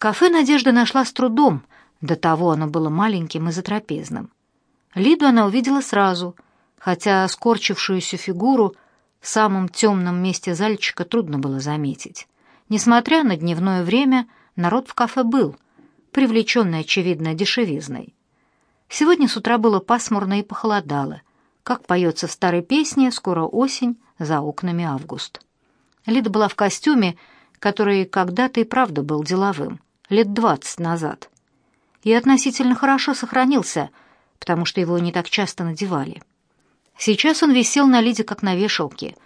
Кафе Надежда нашла с трудом, до того оно было маленьким и затрапезным. Лиду она увидела сразу, хотя скорчившуюся фигуру в самом темном месте зальчика трудно было заметить. Несмотря на дневное время, народ в кафе был, привлеченный, очевидно, дешевизной. Сегодня с утра было пасмурно и похолодало. Как поется в старой песне «Скоро осень, за окнами август». Лида была в костюме, который когда-то и правда был деловым лет двадцать назад. И относительно хорошо сохранился, потому что его не так часто надевали. Сейчас он висел на Лиде как на вешалке,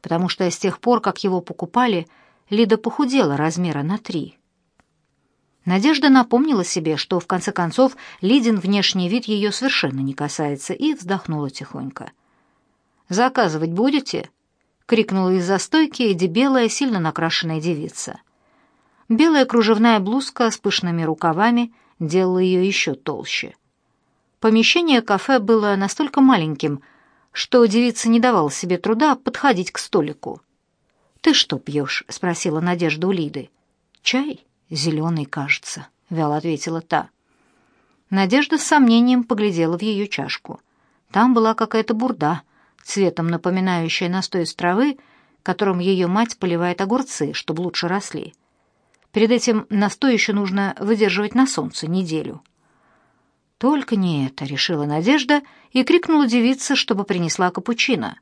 потому что с тех пор, как его покупали, Лида похудела размера на три. Надежда напомнила себе, что в конце концов Лидин внешний вид ее совершенно не касается, и вздохнула тихонько. «Заказывать будете?» — крикнула из-за стойки дебелая, сильно накрашенная девица. Белая кружевная блузка с пышными рукавами делала ее еще толще. Помещение кафе было настолько маленьким, что девица не давала себе труда подходить к столику. «Ты что пьешь?» — спросила Надежда у Лиды. «Чай? Зеленый, кажется», — вяло ответила та. Надежда с сомнением поглядела в ее чашку. Там была какая-то бурда, цветом напоминающая настой из травы, которым ее мать поливает огурцы, чтобы лучше росли. Перед этим настой еще нужно выдерживать на солнце неделю. Только не это, решила Надежда и крикнула девица, чтобы принесла капучино.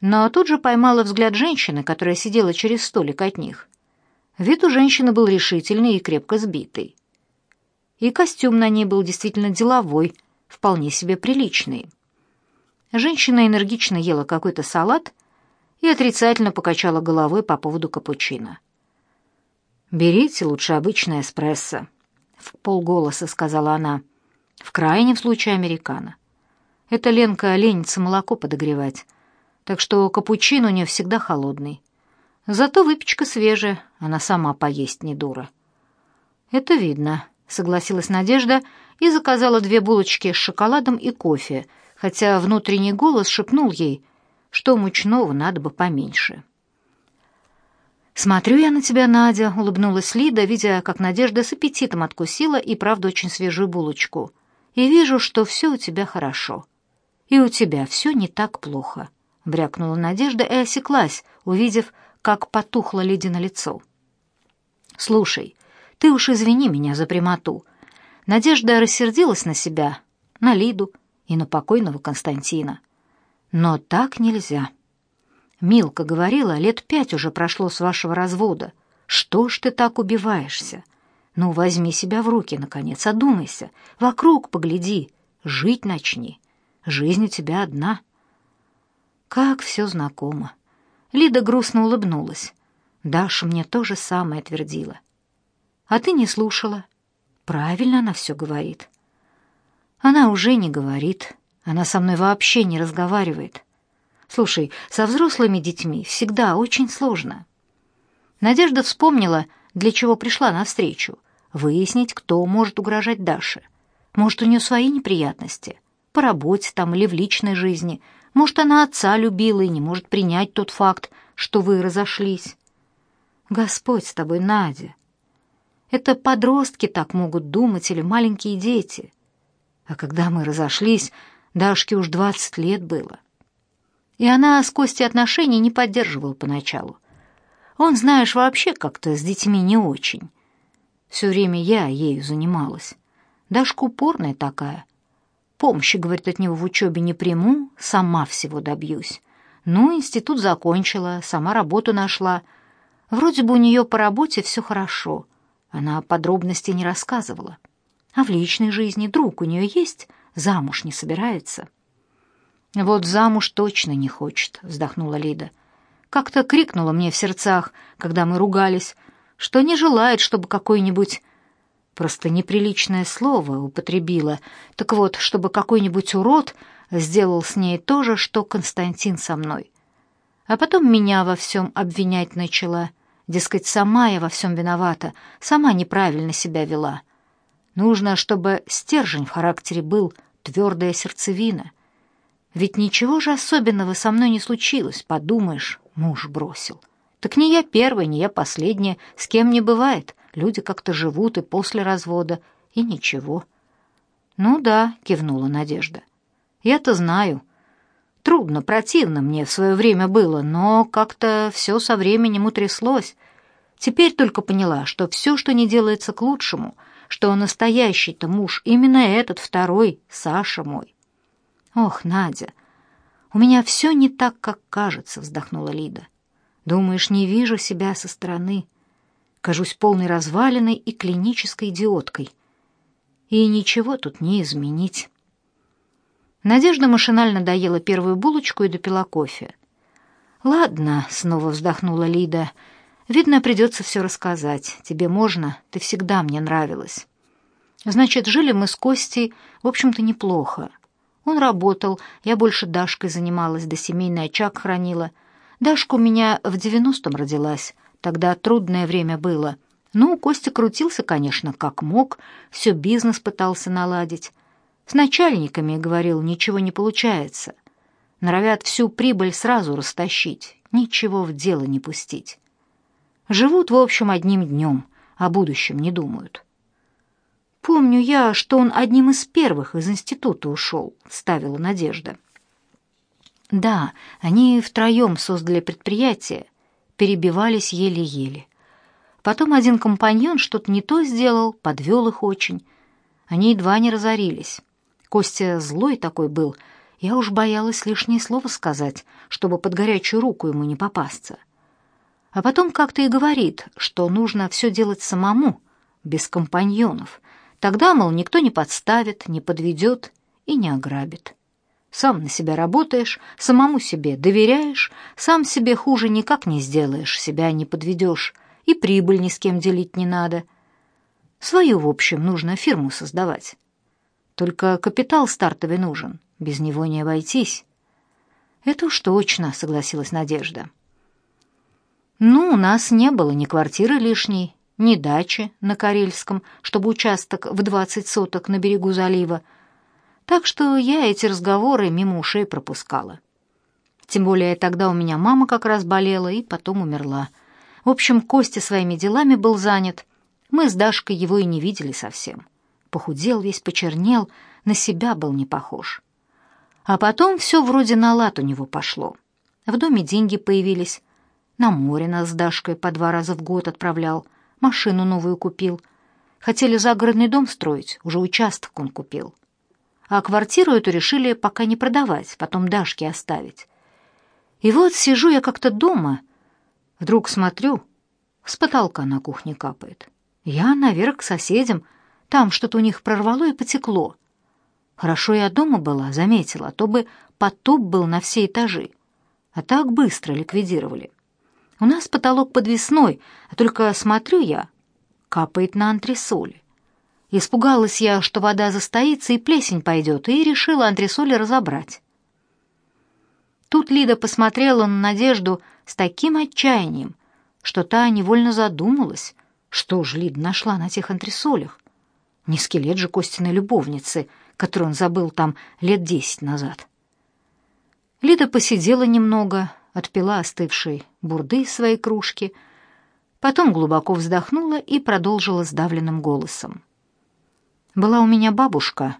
Но тут же поймала взгляд женщины, которая сидела через столик от них. Вид у женщины был решительный и крепко сбитый. И костюм на ней был действительно деловой, вполне себе приличный. Женщина энергично ела какой-то салат и отрицательно покачала головой по поводу капучино. «Берите лучше обычное эспрессо», — в полголоса сказала она. «В крайнем случае американо. Это Ленка ленится молоко подогревать, так что капучино у нее всегда холодный. Зато выпечка свежая, она сама поесть не дура». «Это видно», — согласилась Надежда и заказала две булочки с шоколадом и кофе, хотя внутренний голос шепнул ей, что мучного надо бы поменьше. Смотрю я на тебя, Надя, улыбнулась Лида, видя, как Надежда с аппетитом откусила и правда очень свежую булочку. И вижу, что все у тебя хорошо. И у тебя все не так плохо, брякнула Надежда и осеклась, увидев, как потухло Лиде на лицо. Слушай, ты уж извини меня за прямоту. Надежда рассердилась на себя, на Лиду и на покойного Константина. Но так нельзя. «Милка говорила, лет пять уже прошло с вашего развода. Что ж ты так убиваешься? Ну, возьми себя в руки, наконец, одумайся. Вокруг погляди, жить начни. Жизнь у тебя одна». Как все знакомо. Лида грустно улыбнулась. Даша мне то же самое твердила. «А ты не слушала». «Правильно она все говорит». «Она уже не говорит. Она со мной вообще не разговаривает». Слушай, со взрослыми детьми всегда очень сложно. Надежда вспомнила, для чего пришла на встречу: Выяснить, кто может угрожать Даше. Может, у нее свои неприятности. По работе там или в личной жизни. Может, она отца любила и не может принять тот факт, что вы разошлись. Господь с тобой, Надя. Это подростки так могут думать или маленькие дети. А когда мы разошлись, Дашке уж двадцать лет было. — и она с Костей отношений не поддерживала поначалу. Он, знаешь, вообще как-то с детьми не очень. Все время я ею занималась. Дашка упорная такая. Помощи, говорит, от него в учебе не приму, сама всего добьюсь. Ну, институт закончила, сама работу нашла. Вроде бы у нее по работе все хорошо. Она подробностей не рассказывала. А в личной жизни друг у нее есть, замуж не собирается. «Вот замуж точно не хочет», — вздохнула Лида. «Как-то крикнула мне в сердцах, когда мы ругались, что не желает, чтобы какой-нибудь...» Просто неприличное слово употребила. Так вот, чтобы какой-нибудь урод сделал с ней то же, что Константин со мной. А потом меня во всем обвинять начала. Дескать, сама я во всем виновата, сама неправильно себя вела. Нужно, чтобы стержень в характере был, твердая сердцевина — ведь ничего же особенного со мной не случилось, подумаешь, муж бросил. Так не я первая, не я последняя, с кем не бывает. Люди как-то живут и после развода, и ничего. Ну да, кивнула Надежда. Я-то знаю. Трудно, противно мне в свое время было, но как-то все со временем утряслось. Теперь только поняла, что все, что не делается к лучшему, что настоящий-то муж именно этот второй, Саша мой. «Ох, Надя, у меня все не так, как кажется», — вздохнула Лида. «Думаешь, не вижу себя со стороны. Кажусь полной развалиной и клинической идиоткой. И ничего тут не изменить». Надежда машинально доела первую булочку и допила кофе. «Ладно», — снова вздохнула Лида, — «видно, придется все рассказать. Тебе можно, ты всегда мне нравилась». «Значит, жили мы с Костей, в общем-то, неплохо. Он работал, я больше Дашкой занималась, да семейный очаг хранила. Дашка у меня в девяностом родилась, тогда трудное время было. Ну, Костя крутился, конечно, как мог, все бизнес пытался наладить. С начальниками, говорил, ничего не получается. Норовят всю прибыль сразу растащить, ничего в дело не пустить. Живут, в общем, одним днем, о будущем не думают. Помню я, что он одним из первых из института ушел», — ставила Надежда. «Да, они втроем создали предприятие, перебивались еле-еле. Потом один компаньон что-то не то сделал, подвел их очень. Они едва не разорились. Костя злой такой был, я уж боялась лишнее слово сказать, чтобы под горячую руку ему не попасться. А потом как-то и говорит, что нужно все делать самому, без компаньонов, Тогда, мол, никто не подставит, не подведет и не ограбит. Сам на себя работаешь, самому себе доверяешь, сам себе хуже никак не сделаешь, себя не подведешь, и прибыль ни с кем делить не надо. Свою, в общем, нужно фирму создавать. Только капитал стартовый нужен, без него не обойтись. Это уж точно, согласилась Надежда. Ну, у нас не было ни квартиры лишней, ни дачи на Карельском, чтобы участок в двадцать соток на берегу залива. Так что я эти разговоры мимо ушей пропускала. Тем более тогда у меня мама как раз болела и потом умерла. В общем, Костя своими делами был занят. Мы с Дашкой его и не видели совсем. Похудел весь, почернел, на себя был не похож. А потом все вроде на лад у него пошло. В доме деньги появились. На море нас с Дашкой по два раза в год отправлял — машину новую купил. Хотели загородный дом строить, уже участок он купил. А квартиру эту решили пока не продавать, потом Дашке оставить. И вот сижу я как-то дома, вдруг смотрю, с потолка на кухне капает. Я наверх к соседям, там что-то у них прорвало и потекло. Хорошо я дома была, заметила, то бы потоп был на все этажи. А так быстро ликвидировали. У нас потолок подвесной, а только смотрю я, капает на антресоли. Испугалась я, что вода застоится и плесень пойдет, и решила антресоли разобрать. Тут Лида посмотрела на Надежду с таким отчаянием, что та невольно задумалась, что ж Лида нашла на тех антресолях. Не скелет же Костиной любовницы, который он забыл там лет десять назад. Лида посидела немного, отпила остывшей бурды из своей кружки, потом глубоко вздохнула и продолжила сдавленным голосом. «Была у меня бабушка».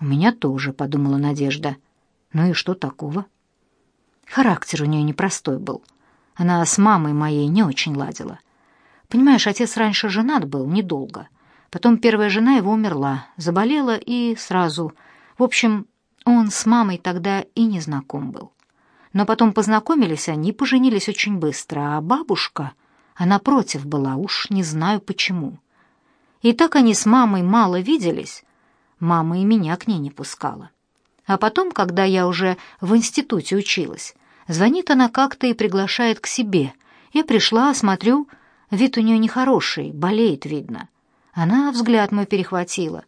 «У меня тоже», — подумала Надежда. «Ну и что такого?» Характер у нее непростой был. Она с мамой моей не очень ладила. Понимаешь, отец раньше женат был, недолго. Потом первая жена его умерла, заболела и сразу... В общем, он с мамой тогда и не знаком был. Но потом познакомились они поженились очень быстро, а бабушка, она против была, уж не знаю почему. И так они с мамой мало виделись, мама и меня к ней не пускала. А потом, когда я уже в институте училась, звонит она как-то и приглашает к себе. Я пришла, смотрю, вид у нее нехороший, болеет, видно. Она взгляд мой перехватила.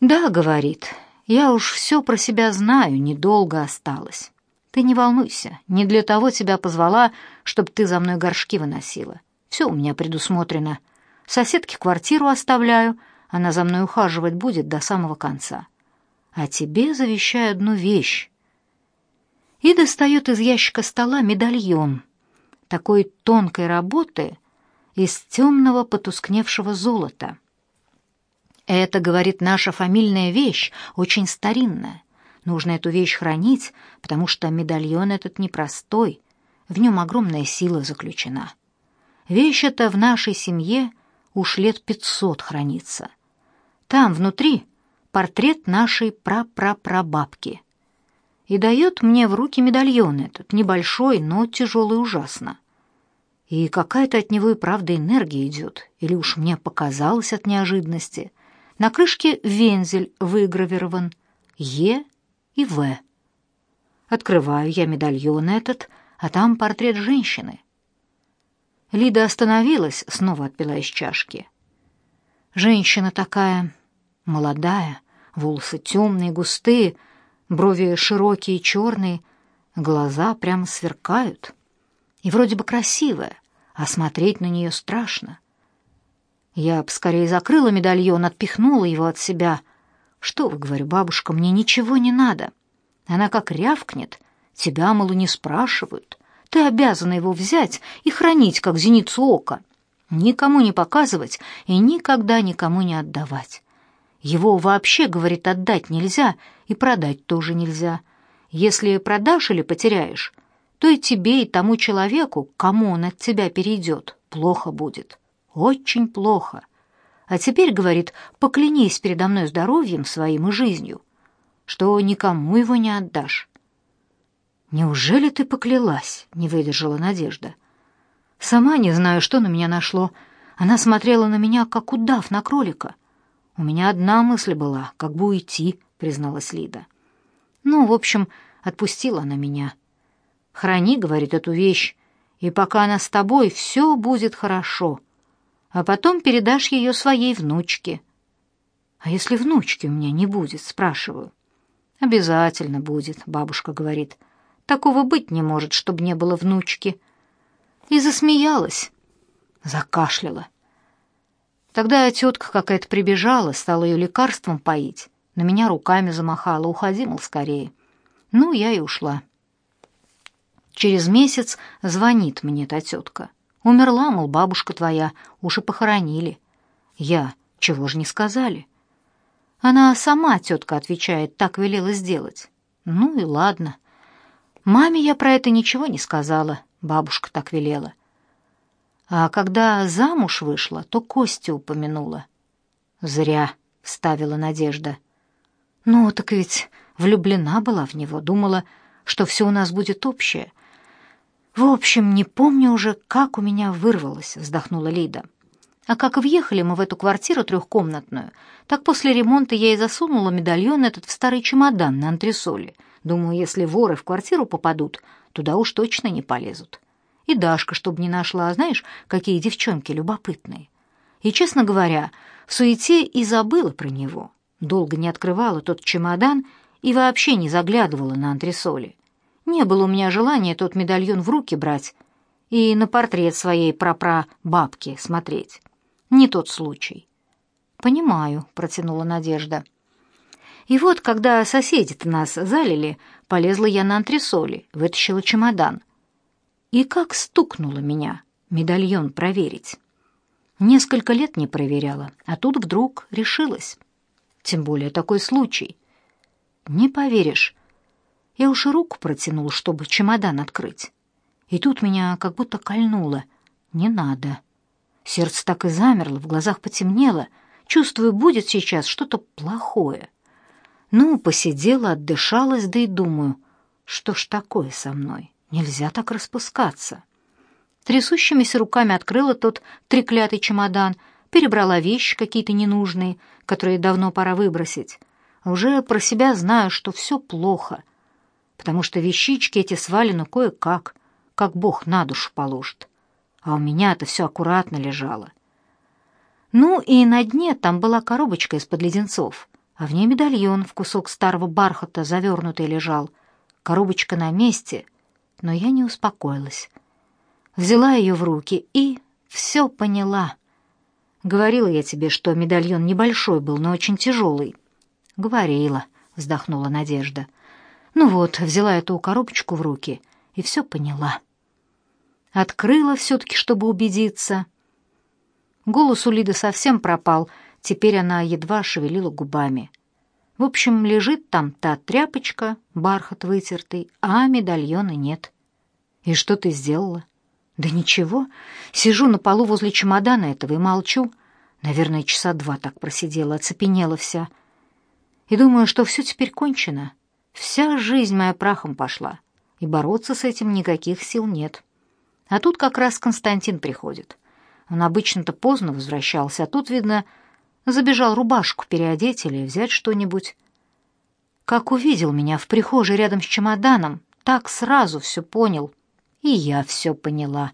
«Да», — говорит, — «я уж все про себя знаю, недолго осталось». Ты не волнуйся, не для того тебя позвала, чтобы ты за мной горшки выносила. Все у меня предусмотрено. Соседке квартиру оставляю, она за мной ухаживать будет до самого конца. А тебе завещаю одну вещь. И достает из ящика стола медальон такой тонкой работы из темного потускневшего золота. Это, говорит, наша фамильная вещь, очень старинная. Нужно эту вещь хранить, потому что медальон этот непростой. В нем огромная сила заключена. Вещь эта в нашей семье уж лет пятьсот хранится. Там, внутри, портрет нашей прапрапрабабки. И дает мне в руки медальон этот, небольшой, но тяжелый ужасно. И какая-то от него и правда энергия идет, или уж мне показалось от неожиданности. На крышке вензель выгравирован «Е» и В. Открываю я медальон этот, а там портрет женщины. Лида остановилась, снова отпила из чашки. Женщина такая молодая, волосы темные, густые, брови широкие, черные, глаза прямо сверкают. И вроде бы красивая, а смотреть на нее страшно. Я б скорее закрыла медальон, отпихнула его от себя — «Что вы, — говорю, — бабушка, мне ничего не надо». Она как рявкнет. «Тебя, мало, не спрашивают. Ты обязана его взять и хранить, как зеницу ока. Никому не показывать и никогда никому не отдавать. Его вообще, — говорит, — отдать нельзя и продать тоже нельзя. Если продашь или потеряешь, то и тебе, и тому человеку, кому он от тебя перейдет, плохо будет. Очень плохо. А теперь, говорит, поклянись передо мной здоровьем своим и жизнью, что никому его не отдашь. Неужели ты поклялась? Не выдержала Надежда. Сама не знаю, что на меня нашло. Она смотрела на меня, как удав на кролика. У меня одна мысль была, как бы уйти, призналась Лида. Ну, в общем, отпустила она меня. Храни, говорит, эту вещь, и пока она с тобой, все будет хорошо а потом передашь ее своей внучке». «А если внучки у меня не будет?» — спрашиваю. «Обязательно будет», — бабушка говорит. «Такого быть не может, чтобы не было внучки». И засмеялась, закашляла. Тогда тетка какая-то прибежала, стала ее лекарством поить. На меня руками замахала, уходи, мол, скорее. Ну, я и ушла. Через месяц звонит мне та тетка. Умерла, мол, бабушка твоя, уж похоронили. Я, чего же не сказали? Она сама, тетка отвечает, так велела сделать. Ну и ладно. Маме я про это ничего не сказала, бабушка так велела. А когда замуж вышла, то Костю упомянула. «Зря», — вставила Надежда. «Ну, так ведь влюблена была в него, думала, что все у нас будет общее. В общем, не помню уже, как у меня вырвалось, вздохнула Лида. А как въехали мы в эту квартиру трехкомнатную, так после ремонта я и засунула медальон этот в старый чемодан на антресоли. Думаю, если воры в квартиру попадут, туда уж точно не полезут. И Дашка, чтобы не нашла, а знаешь, какие девчонки любопытные. И, честно говоря, в суете и забыла про него. Долго не открывала тот чемодан и вообще не заглядывала на антресоли. Не было у меня желания тот медальон в руки брать и на портрет своей прапрабабки смотреть. Не тот случай. «Понимаю», — протянула Надежда. И вот, когда соседи-то нас залили, полезла я на антресоли, вытащила чемодан. И как стукнуло меня медальон проверить. Несколько лет не проверяла, а тут вдруг решилась. Тем более такой случай. Не поверишь, я уже руку протянул, чтобы чемодан открыть. И тут меня как будто кольнуло. Не надо. Сердце так и замерло, в глазах потемнело. Чувствую, будет сейчас что-то плохое. Ну, посидела, отдышалась, да и думаю, что ж такое со мной? Нельзя так распускаться. Трясущимися руками открыла тот треклятый чемодан, перебрала вещи какие-то ненужные, которые давно пора выбросить. Уже про себя знаю, что все плохо, потому что вещички эти свалены ну, кое-как, как Бог на душу положит. А у меня это все аккуратно лежало. Ну и на дне там была коробочка из-под леденцов, а в ней медальон в кусок старого бархата завернутый лежал. Коробочка на месте, но я не успокоилась. Взяла ее в руки и все поняла. Говорила я тебе, что медальон небольшой был, но очень тяжелый. Говорила, вздохнула Надежда. — ну вот, взяла эту коробочку в руки и все поняла. Открыла все-таки, чтобы убедиться. Голос у Лиды совсем пропал, теперь она едва шевелила губами. В общем, лежит там та тряпочка, бархат вытертый, а медальона нет. И что ты сделала? Да ничего. Сижу на полу возле чемодана этого и молчу. Наверное, часа два так просидела, оцепенела вся. И думаю, что все теперь кончено. Вся жизнь моя прахом пошла, и бороться с этим никаких сил нет. А тут как раз Константин приходит. Он обычно-то поздно возвращался, а тут, видно, забежал рубашку переодеть или взять что-нибудь. Как увидел меня в прихожей рядом с чемоданом, так сразу все понял. И я все поняла.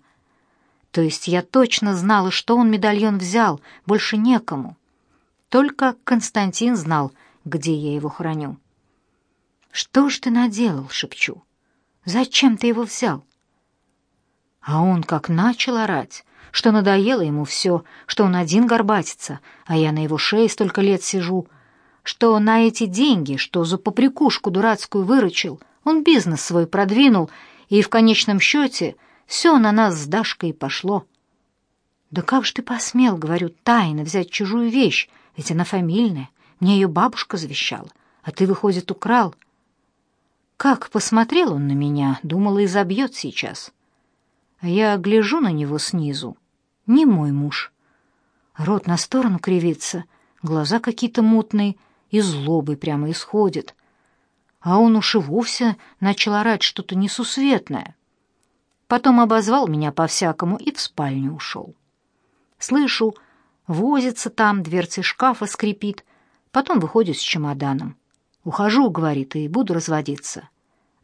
То есть я точно знала, что он медальон взял, больше некому. Только Константин знал, где я его храню. Что ж ты наделал?» — шепчу. «Зачем ты его взял?» А он как начал орать, что надоело ему все, что он один горбатится, а я на его шее столько лет сижу, что на эти деньги, что за поприкушку дурацкую выручил, он бизнес свой продвинул, и в конечном счете все на нас с Дашкой пошло. «Да как же ты посмел, — говорю, — тайно взять чужую вещь, ведь она фамильная, мне ее бабушка завещала, а ты, выходит, украл». Как посмотрел он на меня, думал, и забьет сейчас. А я гляжу на него снизу. Не мой муж. Рот на сторону кривится, глаза какие-то мутные, и злобы прямо исходит. А он уж и вовсе начал орать что-то несусветное. Потом обозвал меня по-всякому и в спальню ушел. Слышу, возится там, дверцы шкафа скрипит, потом выходит с чемоданом. Ухожу, говорит, и буду разводиться.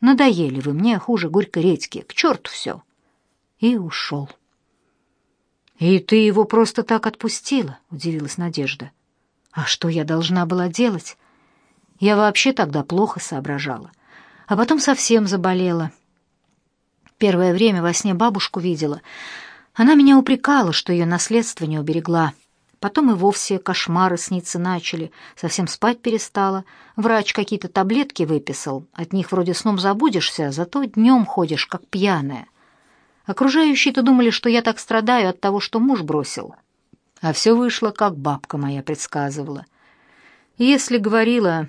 Надоели вы мне хуже горькой редьки, к черту все. И ушел. И ты его просто так отпустила, удивилась Надежда. А что я должна была делать? Я вообще тогда плохо соображала. А потом совсем заболела. Первое время во сне бабушку видела. Она меня упрекала, что ее наследство не уберегла. Потом и вовсе кошмары сниться начали. Совсем спать перестала. Врач какие-то таблетки выписал. От них вроде сном забудешься, зато днем ходишь, как пьяная. Окружающие-то думали, что я так страдаю от того, что муж бросил. А все вышло, как бабка моя предсказывала. Если говорила,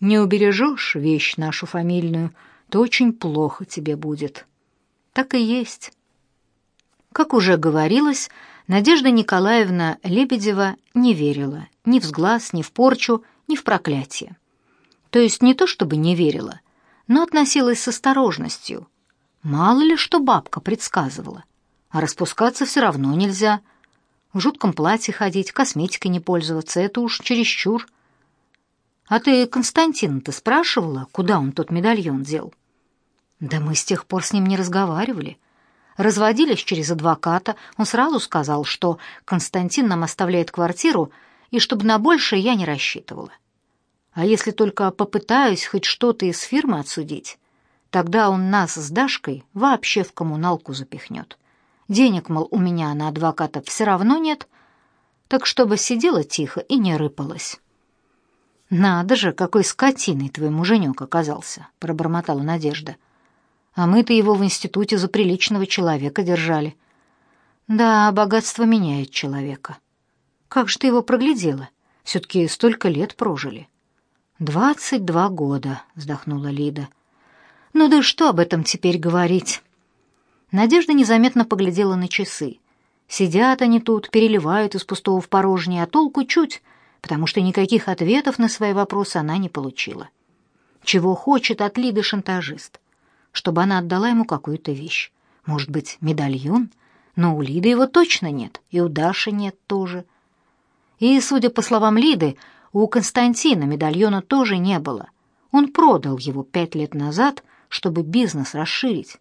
не убережешь вещь нашу фамильную, то очень плохо тебе будет. Так и есть. Как уже говорилось, Надежда Николаевна Лебедева не верила ни в сглаз, ни в порчу, ни в проклятие. То есть не то чтобы не верила, но относилась с осторожностью. Мало ли что бабка предсказывала. А распускаться все равно нельзя. В жутком платье ходить, косметикой не пользоваться — это уж чересчур. А ты Константина-то спрашивала, куда он тот медальон дел? Да мы с тех пор с ним не разговаривали разводились через адвоката, он сразу сказал, что Константин нам оставляет квартиру, и чтобы на большее я не рассчитывала. А если только попытаюсь хоть что-то из фирмы отсудить, тогда он нас с Дашкой вообще в коммуналку запихнет. Денег, мол, у меня на адвоката все равно нет, так чтобы сидела тихо и не рыпалась. «Надо же, какой скотиной твой муженек оказался!» — пробормотала Надежда. — а мы-то его в институте за приличного человека держали. Да, богатство меняет человека. Как же ты его проглядела? Все-таки столько лет прожили. «Двадцать два года», — вздохнула Лида. «Ну да что об этом теперь говорить?» Надежда незаметно поглядела на часы. Сидят они тут, переливают из пустого в порожнее, а толку чуть, потому что никаких ответов на свои вопросы она не получила. Чего хочет от Лиды шантажист? чтобы она отдала ему какую-то вещь. Может быть, медальон? Но у Лиды его точно нет, и у Даши нет тоже. И, судя по словам Лиды, у Константина медальона тоже не было. Он продал его пять лет назад, чтобы бизнес расширить.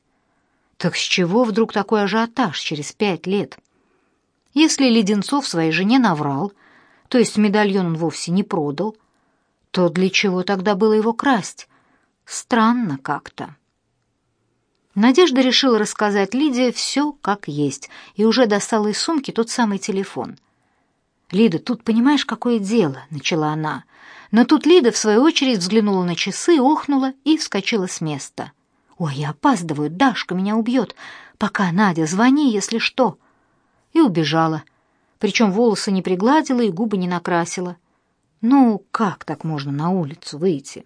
Так с чего вдруг такой ажиотаж через пять лет? Если Леденцов своей жене наврал, то есть медальон он вовсе не продал, то для чего тогда было его красть? Странно как-то. Надежда решила рассказать Лиде все как есть и уже достала из сумки тот самый телефон. «Лида, тут понимаешь, какое дело?» — начала она. Но тут Лида, в свою очередь, взглянула на часы, охнула и вскочила с места. «Ой, я опаздываю, Дашка меня убьет. Пока, Надя, звони, если что». И убежала. Причем волосы не пригладила и губы не накрасила. «Ну, как так можно на улицу выйти?»